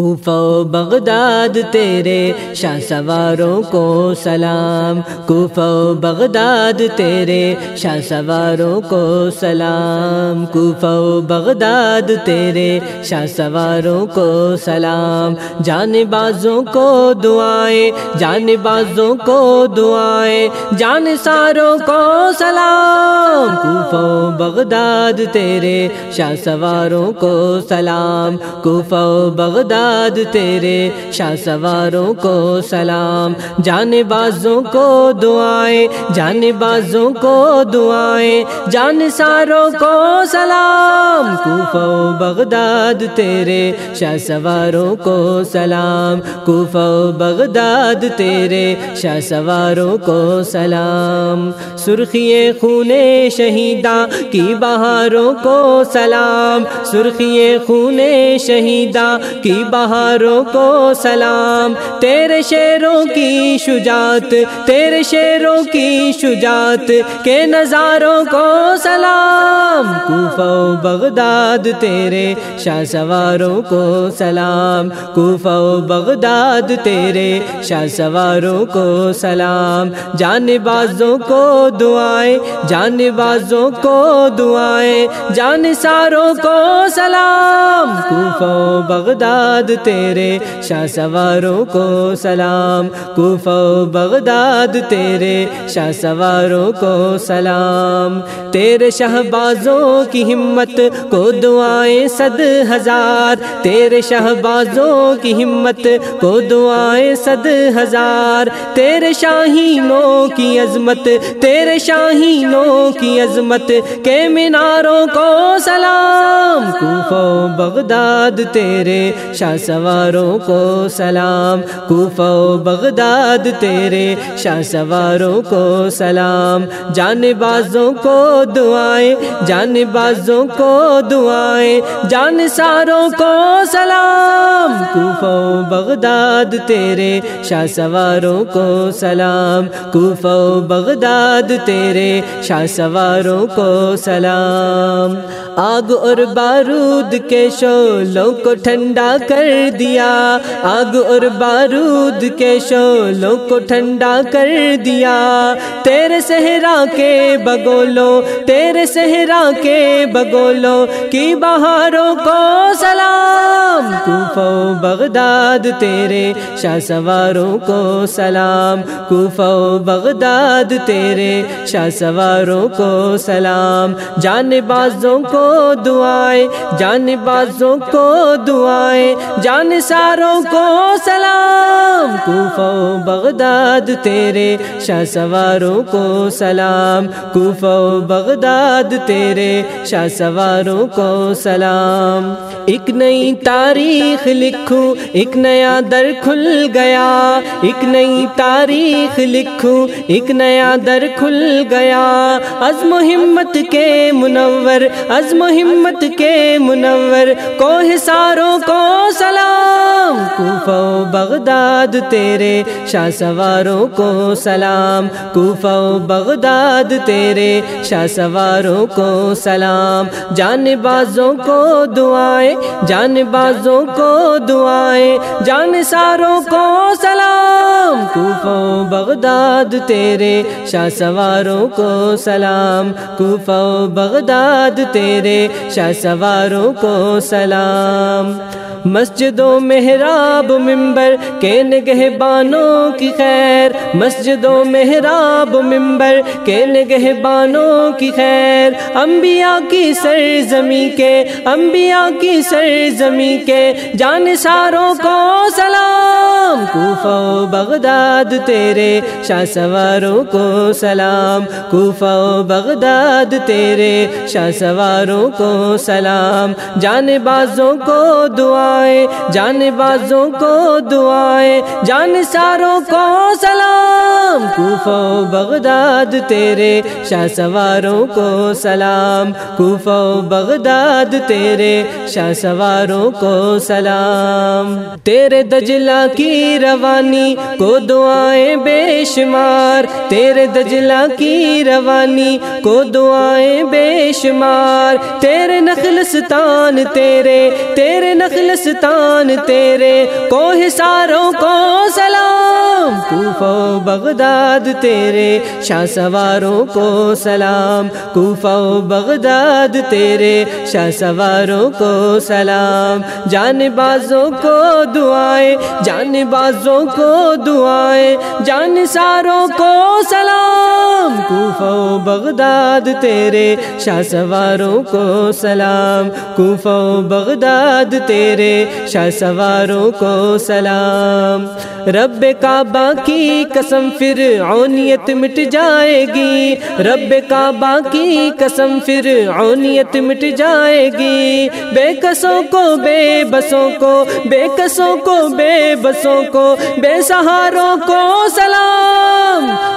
کوفہ و بغداد تیرے شاہ سواروں کو سلام۔ کوفہ و بغداد تیرے شاہ سواروں کو سلام۔ کوفہ و بغداد تیرے شاہ سواروں کو سلام۔ جان بازوں کو دعائیں جان بازوں کو دعائیں، جان ساروں کو سلام۔ کوفہ و بغداد تیرے شاہ سواروں کو سلام۔ کوفہ و بغداد تیرے شاہ سواروں کو سلام جان بازوں کو دعائیں جان بازوں کو دعائیں جان ساروں کو سلام۔ کوفہ و بغداد تیرے شاہ سواروں کو سلام۔ کوفہ و بغداد تیرے شاہ سواروں کو سلام۔ سرخی خون شہیدہ کی بہاروں کو سلام۔ سرخی خون شہیدہ کی بہاروں کو سلام تیرے شیروں کی شجاعت تیرے شیروں کی شجاعت کے نظاروں کو سلام۔ کوفہ و بغداد تیرے شاہ سواروں کو سلام کوفہ و بغداد تیرے شاہ سواروں کو سلام۔ جان بازوں کو دعائیں جان بازوں کو دعائیں، جان ساروں کو سلام۔ کوفہ و بغداد تیرے شاہ سواروں کو سلام۔ کوفہ و بغداد تیرے شاہ سواروں کو سلام۔ تیرے شاہ بازوں کی ہمت کو دعائیں صد ہزار، تیرے شاہ بازوں کی ہمت کو دعائیں صد ہزار۔ تیرے شاہینوں کی عظمت، تیرے شاہینوں کی عظمت کے میناروں کو سلام۔ کوفہ و بغداد، تیرے شاہ سواروں کو سلام۔ کوفہ و بغداد، تیرے شاہ سواروں کو سلام۔ جان بازوں کو دعائیں جان بازوں کو دعائیں، جان ساروں کو سلام۔ کوفہ و بغداد تیرے، شاہ سواروں کو سلام۔ کوفہ و بغداد تیرے، شاہ سواروں کو سلام۔ آگ اور بارود کے شولوں کو ٹھنڈا کر دیا۔ آگ اور بارود کے شولوں کو ٹھنڈا کر دیا۔ تیرے صحرا کے بگولوں، تیرے صحرا کے بگولوں کی بہاروں کو سلام۔ کوفہ و بغداد تیرے شاہ سواروں کو سلام۔ کوفہ و بغداد تیرے شاہ سواروں کو سلام۔ جان بازوں کو دعائیں جان بازوں کو دعائیں جان ساروں کو سلام۔ کوفہ و بغداد تیرے شاہ سواروں کو سلام۔ کوفہ و بغداد تیرے شاہ سواروں کو سلام۔ ایک نئی تاریخ لکھوں، ایک نیا در کھل گیا۔ ایک نئی تاریخ لکھوں، ایک نیا در کھل گیا۔ عزم و ہمت کے منور، عزم و ہمت کے منور۔ کو ساروں کو کوفہ و بغداد، تیرے شاہ سواروں کو سلام۔ کوفہ و بغداد، تیرے شاہ سواروں کو سلام۔ جان بازوں کو دعائیں جان بازوں کو دعائیں۔ جان ساروں کو سلام۔ کوفہ و بغداد، تیرے شاہ سواروں کو سلام۔ کوفہ و بغداد، تیرے شاہ سواروں کو سلام۔ مسجد و محراب ممبر کے نگہ بانوں کی خیر مسجد و محراب ممبر کے نگہ بانوں کی خیر۔ انبیاء کی سرزمی کے، انبیاء کی سرزمی کے جان ساروں کو سلام۔ کوفہ و بغداد تیرے شاہ سواروں کو سلام۔ کوفہ و بغداد تیرے شاہ سواروں کو سلام۔ جان بازوں کو دعا جان بازوں کو دعائیں جان ساروں کو سلام۔ کوفہ و بغداد تیرے، شاہ سواروں کو سلام۔ کوفہ و بغداد تیرے، شاہ سواروں کو سلام۔ تیرے دجلا کی روانی کو دعائیں بے شمار۔ تیرے دجلا کی روانی کو دعائیں بے شمار۔ تیرے نخلستان تیرے تیرے نخلستان تیرے کو حساروں کو سلام، کوفہ و بغداد تیرے، شاہ سواروں کو سلام، کوفہ و بغداد تیرے، شاہ سواروں کو سلام۔ جان بازوں کو دعائیں جان بازوں کو دعائیں، جان ساروں کو و بغداد تیرے شاہ سواروں کو سلام کوفہ و بغداد تیرے شاہ سواروں کو سلام۔ رب کعبہ کی قسم پھر عونیت مٹ جائے گی۔ رب کعبہ کی قسم پھر عونیت مٹ جائے گی۔ بے کسوں کو بے بسوں کو، بے کسوں کو بے بسوں کو، بے سہاروں کو سلام۔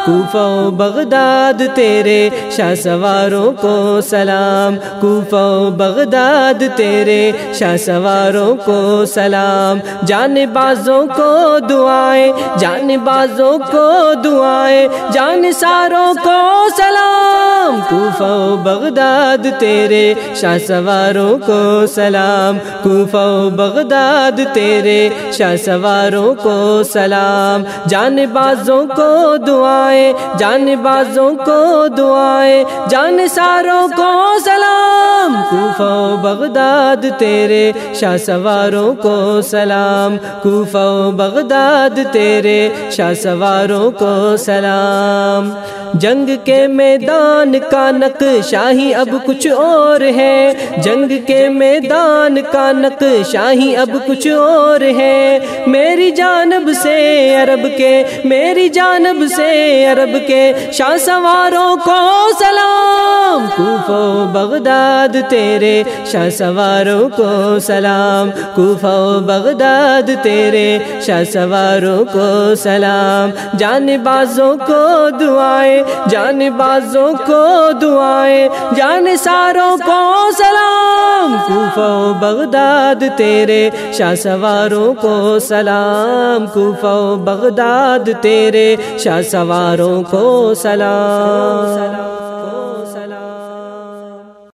کوفہ و بغداد تیرے شاہ سواروں کو سلام، کوفہ و بغداد تیرے شاہ سواروں کو سلام۔ جان بازوں کو دعائیں، جان بازوں کو دعائیں، جان ساروں کو سلام۔ کوفہ و بغداد تیرے شاہ سواروں کو سلام، کوفہ و بغداد تیرے شاہ سواروں کو سلام۔ جان بازوں کو دعائیں جان بازوں کو دعائیں، جان ساروں کو سلام۔ کوفہ و بغداد تیرے شاہ سواروں کو سلام۔ کوفہ و بغداد تیرے شاہ سواروں کو سلام۔ جنگ کے میدان کا نق شاہی اب کچھ اور ہے۔ جنگ کے میدان کا نق شاہی اب کچھ اور ہے۔ میری جانب سے عرب کے، میری جانب سے عرب کے، شاہ سواروں کو سلام۔ کوفہ و بغداد تیرے، شاہ سواروں کو سلام۔ کوفہ و بغداد تیرے، شاہ سواروں کو سلام۔ جان بازوں کو دعائیں، جان بازوں کو دعائیں، جان ساروں کو سلام، کوفہ و بغداد تیرے، شاہ سواروں کو سلام، کوفہ و بغداد تیرے، شاہ سواروں کو سلام۔